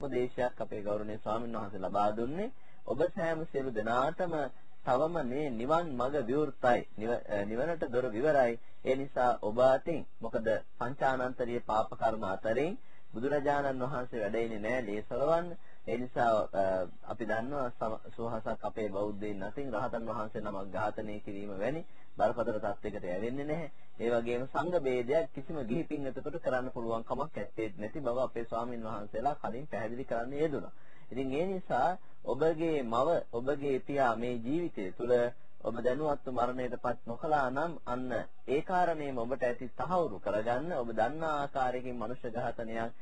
උපදේශයක් අපේ ගෞරවනීය ස්වාමීන් වහන්සේ ලබා දුන්නේ. ඔබ සෑම සියලු දෙනාටම තවම මේ නිවන් මඟ විවෘතයි. නිවනට දොර විවරයි. ඒ නිසා ඔබ අතින් මොකද පංචානන්තරීය පාප කර්ම අතරින් බුදුරජාණන් වහන්සේ වැඩ ඉන්නේ නැහැ ලේසරවන්න ඒ නිසා අපි දන්නවා සුවහසක් අපේ බෞද්ධයින් අතින් රහතන් වහන්සේ නමක් ඝාතනය කිරීම වැනි බරපතල තත්යකට යවෙන්නේ නැහැ. ඒ වගේම සංඝ ભેදයක් කිසිම ගිහි පින්වතකට කරන්න පුළුවන් කමක් නැත්තේ නැති බව අපේ ස්වාමින් වහන්සේලා කලින් පැහැදිලි කරන්න යෙදුණා. ඉතින් ඒ නිසා ඔබගේ මව ඔබගේ පියා මේ ජීවිතය තුළ ඔබ දැනුවත්ව මරණයටපත් නොකළා නම් අන්න ඒ කාරණේම ඔබට ඇති තහවුරු කරගන්න ඔබ දන්නා ආකාරයකින් මනුෂ්‍ය ඝාතනයක්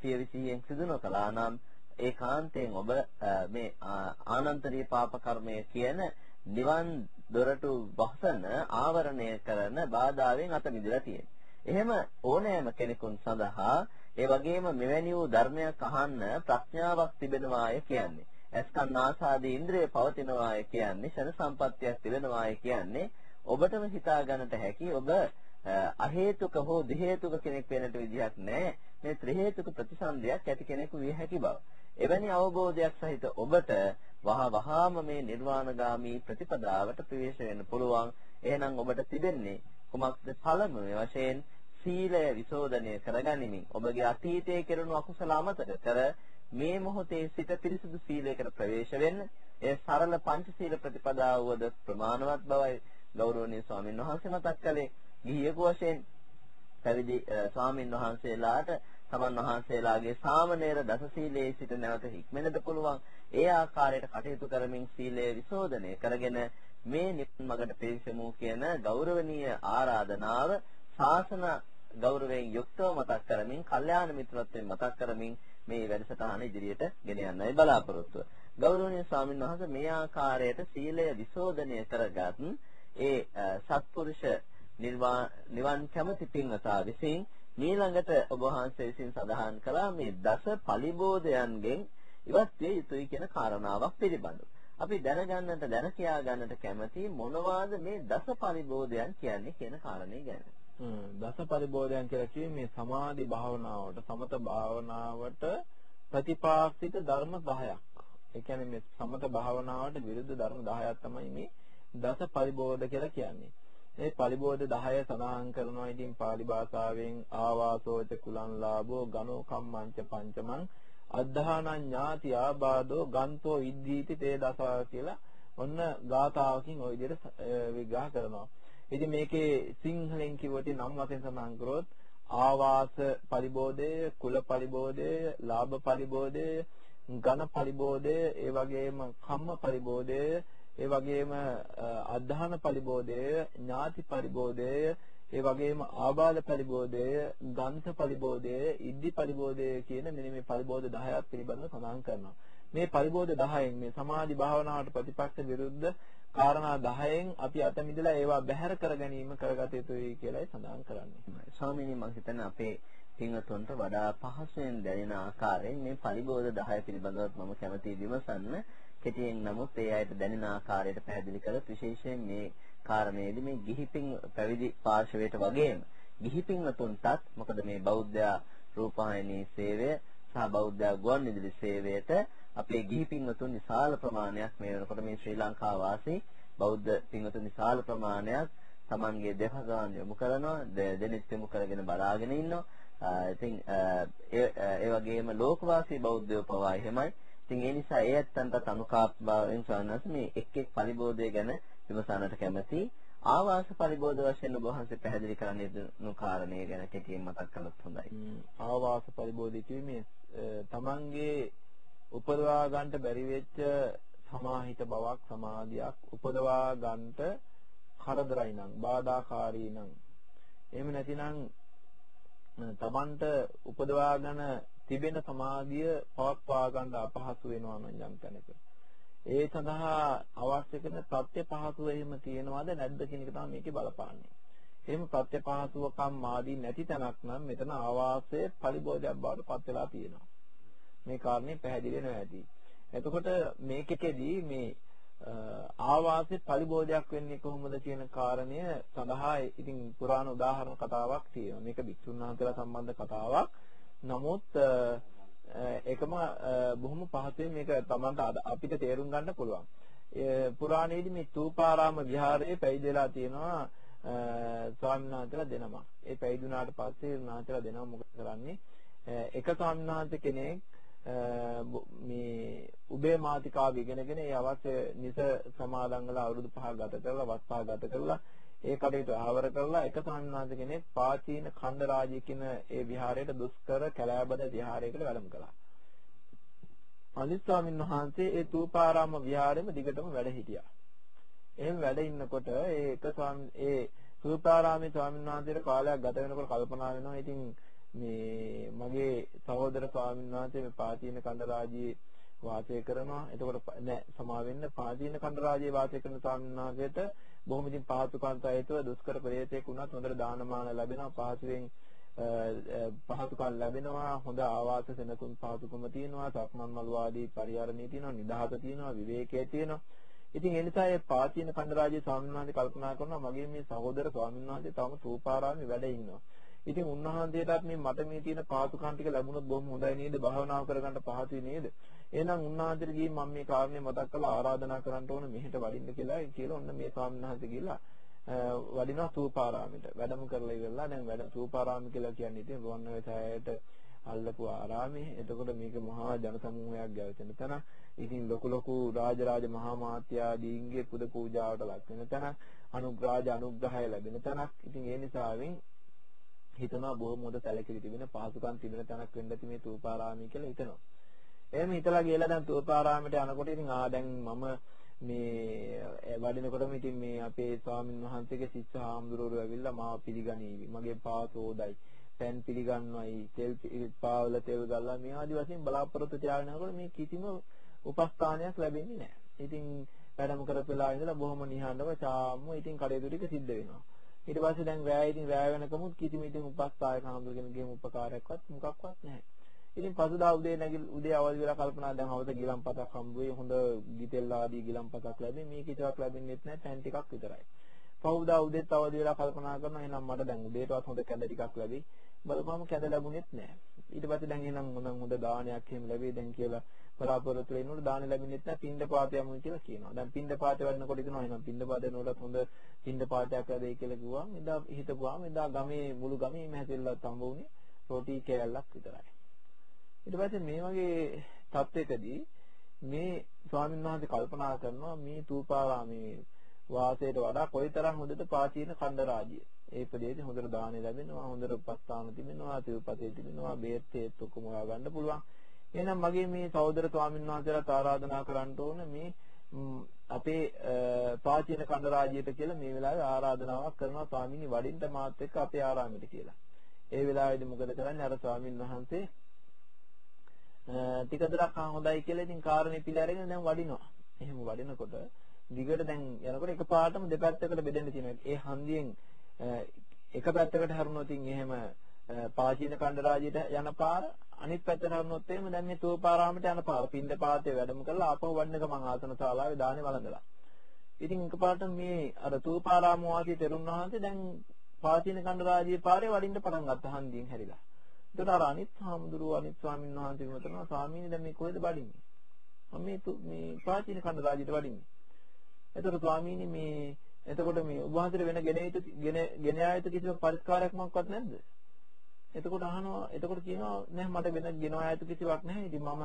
පියවිසියෙන් සිදු නොකළා නම් ඒකාන්තයෙන් ඔබ මේ ආනන්තරීය පාප කර්මය කියන නිවන් දොරටු වහසන ආවරණය කරන බාධාවෙන් අත මිදලා තියෙනවා. එහෙම ඕනෑම කෙනෙකුන් සඳහා ඒ වගේම මෙවැනි වූ ධර්මයක් අහන්න ප්‍රඥාවක් තිබෙනවාය කියන්නේ. ඇස්කන් ආසාදී ඉන්ද්‍රිය පවතිනවාය කියන්නේ ශන සම්පත්තියක් තිබෙනවාය කියන්නේ ඔබටම හිතා ගන්නට හැකි ඔබ අහේතුක හෝ දෙහේතුක කෙනෙක් වෙන්නට විදිහක් නැහැ. මේ ත්‍රි හේතුක ප්‍රතිසන්දියක් ඇති කෙනෙකු විය හැකි බව. එවැනි අවබෝධයක් සහිත ඔබට වහ වහාම මේ නිර්වාණගාමී ප්‍රතිපදාවට ප්‍රවේශ වෙන්න පුළුවන්. එහෙනම් ඔබට තිබෙන්නේ කුමක්ද පළමුව වශයෙන්? සීලය විසෝධනය කරගනිමින් ඔබගේ අතීතයේ කෙරුණු අකුසල අමතක කර මේ මොහොතේ සිට පිරිසුදු සීලයකට ප්‍රවේශ වෙන්න. ඒ සරල පංචශීල ප්‍රතිපදාව වද ප්‍රමාණවත් බවයි ගෞරවනීය ස්වාමීන් වහන්සේ මතක් කළේ. ගිහියෙකු වශයෙන් පැවිදි ස්වාමීන් වහන්සේලාට තමන් වහන්සේලාගේ සාමණේර දසශීලයේ සිට නැවත හික්මෙන්නට පුළුවන් ඒ ආකාරයට කටයුතු කරමින් සීලය විසෝධනය කරගෙන මේ නිවන් මඟට පිවිසෙමු කියන ගෞරවනීය ආරාධනාව ශාසන ගෞරවයෙන් යුක්තව මතක් කරමින් කල්යාණ මිත්‍රත්වයෙන් මතක් කරමින් මේ වැඩසටහන ඉදිරියට ගෙන යන්නයි බලාපොරොත්තුව. ගෞරවනීය ස්වාමීන් වහන්සේ මේ ආකාරයට සීලය විසෝධනය කරගත් ඒ සත්පුරුෂ නිවන් කැමති පින්වතා විසින් ඊළඟට ඔබ වහන්සේ විසින් සඳහන් කළා මේ දස පලිබෝධයන්ගෙන් ඉවත් විය යුතුයි කියන කාරණාවක් පිළිබඳව. අපි දැනගන්නට දැන කියා ගන්නට කැමති මොනවාද මේ දස පරිබෝධයන් කියන්නේ කියන කාරණේ ගැන. දස පරිබෝධයන් කියලා කියේ මේ සමාධි භාවනාවට සමත භාවනාවට ප්‍රතිපාක්ෂික ධර්ම 10ක්. ඒ කියන්නේ මේ සමත භාවනාවට විරුද්ධ ධර්ම 10ක් තමයි මේ දස පරිබෝධ කියලා කියන්නේ. මේ පරිබෝධ 10 සඳහන් කරනවා ඉතින් pāli භාෂාවෙන් ආවාසෝච කුලං ලාභෝ ගනෝ කම්මංච පංචමං අද්ධානං ඥාති ආබාධෝ ගන්තෝ ඉද්ධීති තේ දසා කියලා ඔන්න ගාථාවකින් ওই විදිහට විග්‍රහ කරනවා. ඉතින් මේකේ සිංහලෙන් කිව්වට නම් වශයෙන් සඳහන් කරොත් ආවාස පරිබෝධය, කුල පරිබෝධය, ලාභ පරිබෝධය, ඝන පරිබෝධය, ඒ වගේම කම්ම පරිබෝධය, ඒ වගේම අධධාන පරිබෝධය, ඥාති පරිබෝධය, ඒ වගේම ආබාධ පරිබෝධය, ගන්ත පරිබෝධය, ඉද්ධි පරිබෝධය කියන මෙන්න මේ පරිබෝධ 10ක් පිළිබඳව සඳහන් කරනවා. මේ පරිබෝධ 10න් මේ සමාධි භාවනාවට ප්‍රතිපක්ෂ විරුද්ධ කාරණා 10න් අපි අත මිදලා ඒවා බැහැර කර ගැනීම කරගත යුතුයි කියලායි සඳහන් කරන්නේ. ස්වාමීනි මම හිතන්නේ අපේ පින්වතුන්ට වඩා පහසුවෙන් දැනෙන ආකාරයෙන් මේ පරිබෝධ 10 පිළිබඳව මම කැමතියි විමසන්න. කෙටියෙන් නමුත් ඒ අයට දැනෙන ආකාරයට පැහැදිලි කළොත් විශේෂයෙන් මේ කාරණේදී මේ ගිහිපින් පැවිදි පාර්ශවයට වගේම ගිහිපින්වතුන්ටත් මොකද මේ බෞද්ධ රූපాయනී සේවය සහ බෞද්ධ ගුවන්විදුලි සේවයට අපේ ගිහි පින්වතුන් විශාල ප්‍රමාණයක් මේ වෙනකොට මේ ශ්‍රී ලංකා වාසී බෞද්ධ පින්වතුන් විශාල ප්‍රමාණයක් Tamanගේ දෙහගාන යොමු කරනවා දෙනෙත් යොමු කරගෙන බලාගෙන ඉන්නවා. ඉතින් ඒ වගේම ලෝකවාසී බෞද්ධයෝ පවා එහෙමයි. ඉතින් ඒ නිසා ඒ ඇත්තන්ට අනුකාප්භාවයෙන් සවනස් මේ එක් එක් පරිබෝධය ගැන විමසන්නට කැමැති. ආවාස පරිබෝධ වශයෙන් ඔබ වහන්සේ පැහැදිලි කරන්න යුතු කාරණේ ගැන කෙටියෙන් මතක් කළොත් හොඳයි. ආවාස පරිබෝධය කියන්නේ තමන්ගේ උපදවා ගන්නට බැරි වෙච්ච සමාහිත බවක් සමාධියක් උපදවා ගන්නට කරදරයි නම් බාධාකාරී නම්. එහෙම නැතිනම් තමන්ට උපදවාගෙන තිබෙන සමාධිය පවත්වා ගන්න අපහසු වෙනවා නම් යම් තැනක ඒ සඳහා අවශ්‍ය කරන ප්‍රත්‍ය පහසුව එහෙම තියෙනවද නැද්ද කියන එක තමයි මේකේ බලපාන්නේ. එහෙම ප්‍රත්‍ය පහසුවකම් මාදී නැති තැනක් නම් මෙතන ආවාසයේ පරිබෝධයක් බවට පත් වෙලා තියෙනවා. මේ කාරණේ පැහැදිලි වෙනවා ඇති. එතකොට මේකෙකදී මේ ආවාසයේ පරිබෝධයක් වෙන්නේ කොහොමද කියන කාරණය සඳහා ඉතින් පුරාණ උදාහරණ කතාවක් තියෙනවා. මේක භික්ෂුන් වහන්සේලා සම්බන්ධ කතාවක්. නමුත් ඒකම බොහොම පහසුවෙන් මේක තමන්ට අපිට තේරුම් ගන්න පුළුවන්. පුරාණයේදී මේ තූපාරාම විහාරයේ පැවිදිලා තියෙනවා ස්වාමීන් වහන්සේලා දෙනමක්. ඒ පැවිදුනාට පස්සේ උන්වහන්සේලා දෙනම මොකද කරන්නේ? එක ස්වාමීන් වහන්සේ කෙනෙක් මේ උබේ මාතිකාව ඉගෙනගෙන ඒ අවශ්‍ය නිස සමාදන් වල අවුරුදු 5 ගත කරලා වස් 5 ගත කරලා ඒ කටයුතු ආවර කරලා එක සම්මාද කෙනෙක් පාචීන ඛණ්ඩ රාජ්‍ය කියන ඒ විහාරයට දුෂ්කර කැලෑබද විහාරයකට වැඩම කළා. අනිත් ස්වාමීන් වහන්සේ ඒ තූපාරාම විහාරෙම දිගටම වැඩ හිටියා. එහෙම වැඩ ඉන්නකොට ඒ එක ස්වාමීන් ඒ තූපාරාමේ ස්වාමීන් වහන්සේට කාලයක් ගත වෙනකොට කල්පනා වෙනවා ඉතින් මේ මගේ සහෝදර ස්වාමීන් වහන්සේ මේ පාචීන ඛණ්ඩ රාජ්‍යයේ වාසය කරනවා. එතකොට නෑ සමා වෙන්න පාචීන ඛණ්ඩ රාජ්‍යයේ වාසය කරන ස්වාමීන් වහන්සේට බොහොම ඉතින් පහසුකම් සහිතව දුෂ්කර ප්‍රේතයෙක් වුණත් හොඳට දානමාන ලැබෙනවා පහසුවෙන් පහසුකම් ලැබෙනවා හොඳ ආවාස සෙනසුන් පහසුකම තියෙනවා සක්මන් මළු ආදී පරිහරණය තියෙනවා නිදහස තියෙනවා විවේකයේ තියෙනවා ඉතින් ඒ නිසා ඒ පාචීන කණ්ඩරාජයේ ස්වාමීන් වහන්සේ කල්පනා කරනවා මගේ මේ සහෝදර ස්වාමීන් වහන්සේ තවම සූපාරාමේ වැඩ ඉන්නවා ඉතින් උන්වහන්සේටත් මේ මට මේ තියෙන පාසුකම් ටික ලැබුණොත් බොහොම හොඳයි නේද? භාවනාව කරගන්න පහසුයි නේද? එහෙනම් උන්වහන්සේට ගිහින් මම මේ කාරණේ මතක් කරලා ආරාධනා කරන්න ඕන මෙහෙට වඩින්න කියලා කියලා ඔන්න මේ ස්වාමීන් වහන්සේ ගිහලා වඩිනවා සූපාරාමයට. වැඩම කරලා ඉවරලා දැන් වැඩ සූපාරාම කියලා කියන්නේ ඉතින් රුවන්වැලිසෑයට අල්ලපු ආරාමේ. එතකොට මේක මහා ජන සමූහයක් ගැවසෙන තැන. ඉතින් ලොකු ලොකු රාජරාජ මහා මාත්‍යාදීන්ගේ පුද පූජාවට ලක් වෙන තැන. අනුග්‍රහජ අනුග්‍රහය ලැබෙන තැනක්. ඉතින් ඒ නිසාවෙන් හිතනවා බොහොම හොඳ සැලකිලි තිබෙන පහසුකම් තිබෙන තැනක් වෙන්න ඇති මේ තූපාරාමී කියලා හිතනවා. එහෙම හිතලා ගිහලා දැන් තූපාරාමයට යනකොට ඉතින් ආ දැන් මම මේ වඩිනකොටම ඉතින් මේ අපේ ස්වාමින් වහන්සේගේ ශිෂ්‍ය හාමුදුරුවෝ ඇවිල්ලා මාව පිළිගනීවි. මගේ පාසෝදයි. පෑන් පිළිගන්නවයි. තෙල් පාවල තෙල් ගල්ලා මේ ආදි වශයෙන් බලාපොරොත්තු තියාගෙන යනකොට මේ කිසිම උපස්ථානයක් ලැබෙන්නේ නැහැ. ඉතින් වැඩම කරපෙලා ඉඳලා බොහොම නිහඬව චාම්ම ඉතින් කටයුතු ටික සිද්ධ වෙනවා. ඊට පස්සේ දැන් රෑ ඉතින් රෑ වෙනකමුත් කිසිම ඉතින් උපස්ථායක හඳුගෙනගේම උපකාරයක්වත් මොකක්වත් නැහැ. ඉතින් පසුදා උදේ නැගිල උදේ අවදි වෙලා කල්පනා දැන් හවස ගිලම්පතක් හම්බ වෙයි හොඳ ගිතෙල් ආදී ගිලම්පතක් ලැබෙයි මේ කිසිවක් ලැබෙන්නේ නැහැ ටැන් ටිකක් විතරයි. පහුදා උදේත් අවදි වෙලා කල්පනා කරනවා එහෙනම් මට දැන් උදේටවත් හොඳ කැඳ ටිකක් ලැබෙයි. බලපුවම කැඳ ලැබුණෙත් නැහැ. ඊට පස්සේ දැන් එහෙනම් මොන හොඳ දානයක් එහෙම ලැබෙයි දැන් කියලා බලාපොරොත්තු වෙනකොට දාන ලැබෙන්නේ නැහැ පින්ඳ පාත යමු කියලා කියනවා. දැන් පින්ඳ පාත වඩනකොට හිතනවා එහෙනම් පින්ඳ පාත වෙනකොට හොඳ පින්ඳ පාතයක් ලැබෙයි කියලා කිව්වම එදා හිතපුවාම එදා ගමේ මුළු ගමේම හැදෙල්ලත් හම්බ වුණේ රොටි කෑල්ලක් විතරයි. ඊට පස්සේ මේ වගේ තත්ත්වයකදී මේ ස්වාමීන් වහන්සේ කල්පනා කරනවා මේ තූපාරාමේ වාසයට වඩා කොයිතරම් හොඳද පාචීන ඛණ්ඩ රාජ්‍ය. ඒ ප්‍රදේශේ හොඳට දාහනේ ලැබෙනවා, හොඳට උපස්ථාන තිබෙනවා, තිවපතේ තිබෙනවා, බේත් හේත් ඔක්කොම හොයා ගන්න පුළුවන්. එහෙනම් මගේ මේ සහෝදර ස්වාමීන් වහන්සේලාට ආරාධනා කරන්න ඕන මේ අපේ පාචීන කණ්ඩ රාජ්‍යයට කියලා මේ වෙලාවේ ආරාධනාවක් කරනවා ස්වාමීනි වඩින්න මාත් එක්ක අපේ ආරාමයට කියලා. ඒ වෙලාවේදී මොකද කරන්නේ අර ස්වාමීන් වහන්සේ ටික දුරක් හොඳයි කියලා ඉතින් කාරණේ පිළ අරගෙන දැන් වඩිනවා. එහෙම වඩිනකොට දිගට දැන් යනකොට එකපාරටම දෙපැත්තකට බෙදෙන්න තියෙනවා. ඒ හන්දියෙන් එක පැත්තකට හැරුණොත් එහෙම පාචීන කණ්ඩ රාජ්‍යයට යන පාර අනිත් පැත්තට හරනොත් එහෙම දැන් මේ තෝපාරාමයට යන පාර පින්ද පාතේ වැඩම කරලා ආපහු වඩන ගමන් ආසන ශාලාවේ දානේ වළඳලා. ඉතින් එකපාරට මේ අර තෝපාරාම වාසී තෙරුන් වහන්සේ දැන් පාචීන කණ්ඩ රාජ්‍යයේ පාරේ වඩින්න පටන් ගත්ත හන්දියෙන් හැරිලා. එතකොට අර අනිත් හාමුදුරුවෝ අනිත් ස්වාමීන් වහන්සේ මෙතන ස්වාමීනි දැන් මේ කොහෙද වඩින්නේ? මම මේ මේ පාචීන කණ්ඩ රාජ්‍යයට වඩින්නේ. එතකොට ස්වාමීනි මේ එතකොට මේ ඔබ වහන්සේට වෙන ගෙන යුතු ගෙන ගෙන ආයත කිසිම පරිස්කාරයක් මොකක්වත් නැද්ද? එතකොට අහනවා එතකොට කියනවා නෑ මට වෙන ගෙනවා යතු කිසිවක් නැහැ. ඉතින් මම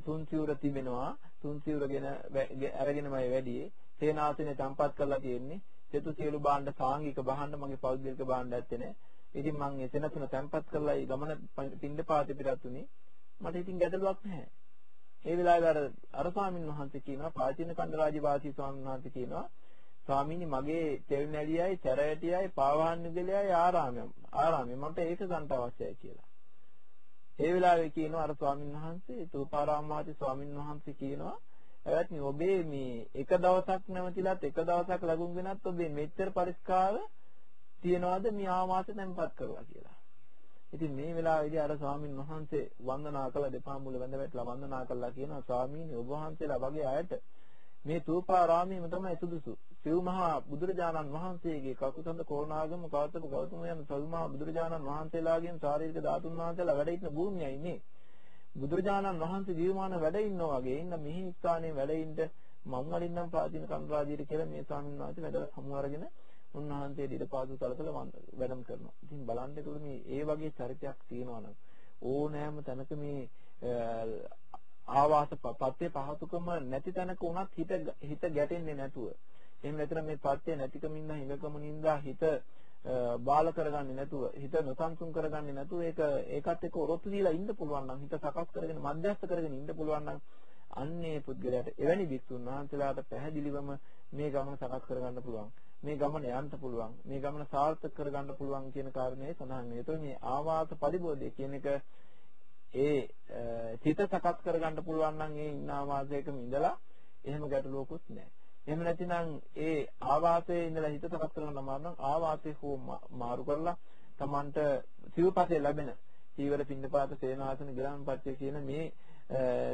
තුන් සිවුර තිබෙනවා. තුන් සිවුරගෙන අරගෙනමයි වැඩි. තේනාසනේ තම්පත් කරලා තියෙන්නේ. චතු සියලු භාණ්ඩ සාංගික භාණ්ඩ මගේ පෞද්ගලික භාණ්ඩ ඇත්තේ නෑ. ඉතින් මම එතනතුන තම්පත් කරලා ගමන පින්ඩ පාතේ පිටත් උනේ. මට ඉතින් ගැටලුවක් නැහැ. ඒ වෙලාවේ අර අර ස්වාමීන් වහන්සේ කියනවා පාචීන කණ්ඩ රාජ්‍ය වාසී ස්වාමීන් වහන්සේ කියනවා ස්වාමීනි මගේ තෙල් නැලියයි චරයටියයි පාවහන් නුගලයයි ආරාමය ආරාමය මට ඒක ගන්න අවශ්‍යයි කියලා. ඒ වෙලාවේ කියනවා අර ස්වාමීන් වහන්සේ තූපාරාම වාසී ස්වාමීන් වහන්සේ කියනවා එවත්නි ඔබේ මේ එක දවසක් නැවතිලත් එක දවසක් ලැබුම් වෙනත් ඔබේ මෙච්චර පරිස්කාර තියනවාද මේ ආවාස තැන්පත් කරලා කියලා. ඉතින් මේ වෙලාවේදී අර ස්වාමීන් වහන්සේ වන්දනා කළ දෙපා මුල වැඳ වැටලා වන්දනා කළා කියනවා ස්වාමීනි ඔබ වහන්සේලා වගේ අයට මේ තූපාරාමයේම තමයි සුදුසු. සිව් මහා බුදුරජාණන් වහන්සේගේ කකුසඳ කෝණාගම කවතක ගෞතම යන සිව් මහා බුදුරජාණන් වහන්සේලාගෙන් ශාරීරික ධාතුන් වහන්සේලා වැඩ ඉන්න භූමියයි මේ. බුදුරජාණන් වහන්සේ ජීවමාන වැඩ ඉන්නවා වගේ ඉන්න මිහි ස්ථානයේ වැඩ ඉන්න මම් වලින් නම් ප්‍රාචීන කන්රාජීර කියලා මේ ස්වාමීන් වහන්සේ වැඩ සමු අරගෙන උන්වහන්සේ ඊටපාසු තලතල වැඩම කරනවා. ඉතින් බලන්න ඒකට මේ ඒ වගේ චරිතයක් තියෙනවා නම් ඕනෑම තැනක මේ ආවාස පත්‍ය පහතුකම නැති තැනක උනත් හිත හිත ගැටෙන්නේ නැතුව එහෙම නැත්නම් මේ පත්‍ය නැතිකමින්ද හිඟකමින්ද හිත බාල කරගන්නේ නැතුව හිත නොසන්සුන් කරගන්නේ නැතුව ඒක ඒකත් එක්ක ඔරොත්තු දීලා ඉන්න පුළුවන් නම් හිත සකස් කරගෙන මධ්‍යස්ථ කරගෙන ඉන්න පුළුවන් නම් අන්නේ පුද්ගලයාට එවැනි වික්ෂුන් වහන්සේලාට පැහැදිලිවම මේ ගමන සකස් කරගන්න පුළුවන් මේ ගමන යන්න පුළුවන් මේ ගමන සාර්ථක කරගන්න පුළුවන් කියන කාරණේ සඳහන් වෙනවා. මේ ආවාස පරිබෝධය කියන එක ඒ හිත සකස් කරගන්න පුළුවන් නම් ඒ ඉන්න ආවාසයකම ඉඳලා එහෙම ගැටලුවකුත් නැහැ. එහෙම නැතිනම් ඒ ආවාසයේ ඉඳලා හිත සකස් කරගන්න අමාරු නම් ආවාසය හෝ මාරු කරලා Tamanට සිව්පතේ ලැබෙන චීවර පින්නපාත සේනාසන ග්‍රාමපත්‍ය කියන මේ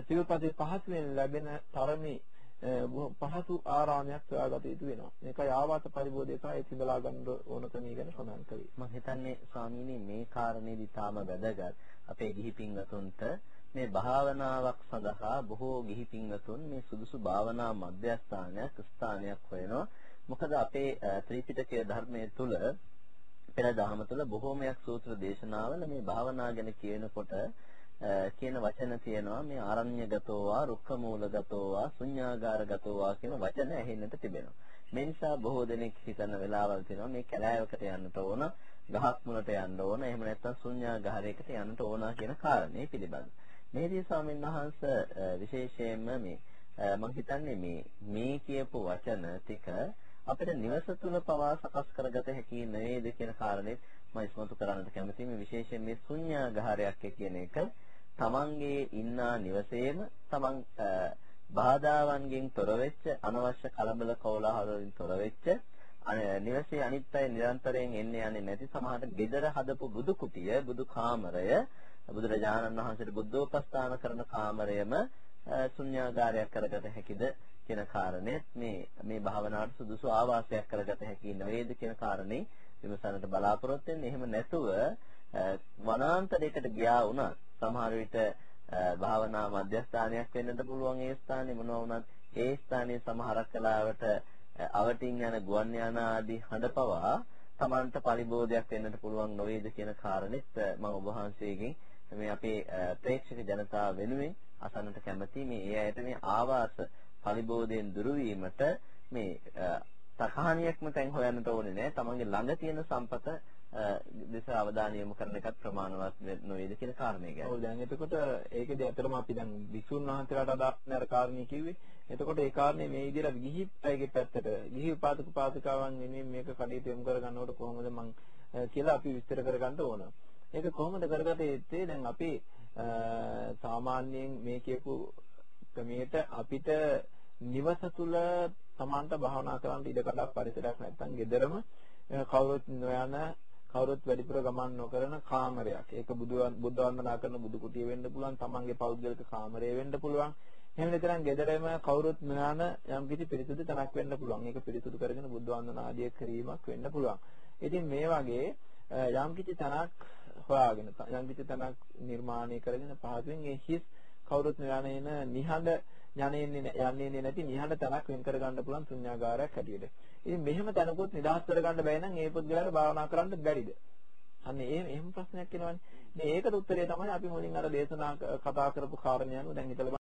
සිව්පතේ පහසුවෙන් ලැබෙන තරමේ පහසු ආරාමයක් සොයාගත යුතු වෙනවා. මේකයි ආවාස පරිබෝධයකයි සිඳලා ගන්න ඕන ක්‍රමී ගැන සඳහන් කරේ. මම හිතන්නේ ස්වාමීනි මේ කාරණේදී තාම වැදගත් අපේ ගිහි පින්වතුන්ට මේ භාවනාවක් සඳහා බොහෝ ගිහි පින්වතුන් මේ සුදුසු භාවනා මධ්‍යස්ථානයක් ස්ථානයක් හොයනවා. මොකද අපේ ත්‍රිපිටකයේ ධර්මයේ තුල පෙර දහම තුල බොහෝමයක් සූත්‍ර දේශනාවල මේ භාවනා ගැන කියනකොට කියන වචන තියෙනවා මේ ආරණ්‍යගතෝවා රුක්කමූලගතෝවා ශුඤ්ඤාගාරගතෝවා කියන වචන ඇහෙන්නට තිබෙනවා. මේ නිසා බොහෝ දෙනෙක් හිතන වෙලාවල් තියෙනවා මේ කැලෑවකට යන්නට ඕන, ගහක් මුලට යන්න ඕන, එහෙම නැත්නම් ශුඤ්ඤාගාරයකට යන්නට ඕන කියන කාරණේ පිළිබඳ. මේදී ස්වාමීන් වහන්සේ විශේෂයෙන්ම මේ මම හිතන්නේ මේ මේ කියපු වචන ටික අපිට නිවස තුල පවා සකස් කරගත හැකි නේද කියන කාරණේ මම ඉස්මතු කරන්නට කැමතියි මේ විශේෂයෙන් මේ ශුන්‍යාගාරයක් කියන එක තමන්ගේ ඉන්නා නිවසේම තමන් බාධාවන්ගෙන් තොර වෙච්ච අනවශ්‍ය කලබල කෝලාහල වලින් තොර වෙච්ච නිවසේ අනිත් අය නිරන්තරයෙන් එන්නේ යන්නේ නැති සමහරට gedara හදපු බුදු කුටිය බුදු කාමරය බුදුරජාණන් වහන්සේට බුද්ධෝපස්ථාන කරන කාමරයම ශුන්‍යාගාරයක් කරගත හැකිද කියන කාරණෙත් මේ මේ භාවනාවට සුදුසු ආවාසයක් කරගත හැකි නේද කියන කාරණේ විමසන්නට බලාපොරොත්තු වෙන්නේ. එහෙම නැතුව වනාන්තරයකට ගියා වුණත් සමහර විට භාවනා මධ්‍යස්ථානයක් වෙන්නත් පුළුවන් ඒ ස්ථානේ මොනවා වුණත් ඒ ස්ථානයේ සමහරක් කලාවට අවටින් යන ගුවන් යාන ආදී හඬපවා Tamanට පරිබෝධයක් වෙන්නට පුළුවන් නොවේද කියන කාරණෙත් මම ඔබ වහන්සේගෙන් මේ අපේ ප්‍රේක්ෂක ජනතාව වෙනුවෙන් අසන්නට කැමති මේ ඒ අයට මේ ආවාස පරිබෝධයෙන් දුරු වීමට මේ තකහණියක්ම තැන් හොයන්නට ඕනේ නෑ. තමන්ගේ ළඟ තියෙන සම්පත දෙස අවධානය යොමු කරන එකත් ප්‍රමාණවත් නොවේද කියන කාරණේ ගැන. ඔව් දැන් එතකොට ඒකදී අතරම අපි දැන් විසුණු වහන්සේලාට අදාළ අර කාරණේ කිව්වේ. එතකොට ඒ කාරණේ මේ විදිහට ගිහි අයගේ පැත්තට ගිහි උපාසක උපාසිකාවන් වෙනුවෙන් මේක කඩේට යොමු කරගන්නකොට කොහොමද මං කියලා අපි විස්තර කරගන්න ඕන. ඒක කොහොමද කරගත්තේ ඇත්තේ දැන් අපි සාමාන්‍යයෙන් මේ කියපු ක්‍රමයට අපිට නිවස තුල Tamanට භාවනා කරන්න ඉඩ කඩක් පරිසරයක් නැත්නම් ගෙදරම කවුරුත් නොයන කවුරුත් වැඩිපුර ගමන් නොකරන කාමරයක්. ඒක බුදු බුද්ධ වන්දනා කරන බුදු කුටිය වෙන්න පුළුවන්, Tamanගේ පෞද්ගලික කාමරය වෙන්න පුළුවන්. එහෙම නැත්නම් ගෙදරම කවුරුත් නොයන යම් කිසි පිරිසුදු තැනක් වෙන්න පුළුවන්. ඒක පිරිසුදු කරගෙන බුද්ධ වන්දනා ආදිය කිරීමක් වෙන්න පුළුවන්. ඉතින් මේ වගේ යම් කිසි තැනක් හොයාගෙන යම් කිසි තැනක් නිර්මාණය කරගෙන පහසුවෙන් ඒ හිස් කවුරුත් යන්නේ නිහඬ යන්නේ යන්නේ නැති නිහඬ තැනක් වෙන් කර ගන්න පුළුවන් ශුන්‍යාගාරයක් හැටියට. ඉතින් මෙහෙම තැනකුත් නිදහස් කර ගන්න බැහැ නම් ඒ පුද්ගලයාට භාවනා කරන්න බැරිද? අන්න ඒ එහෙම ප්‍රශ්නයක් එනවනේ. මේ ඒකට උත්තරය තමයි අපි මුලින් අර දේශනා කතා කරපු කාරණේ අනුව දැන් හිතලා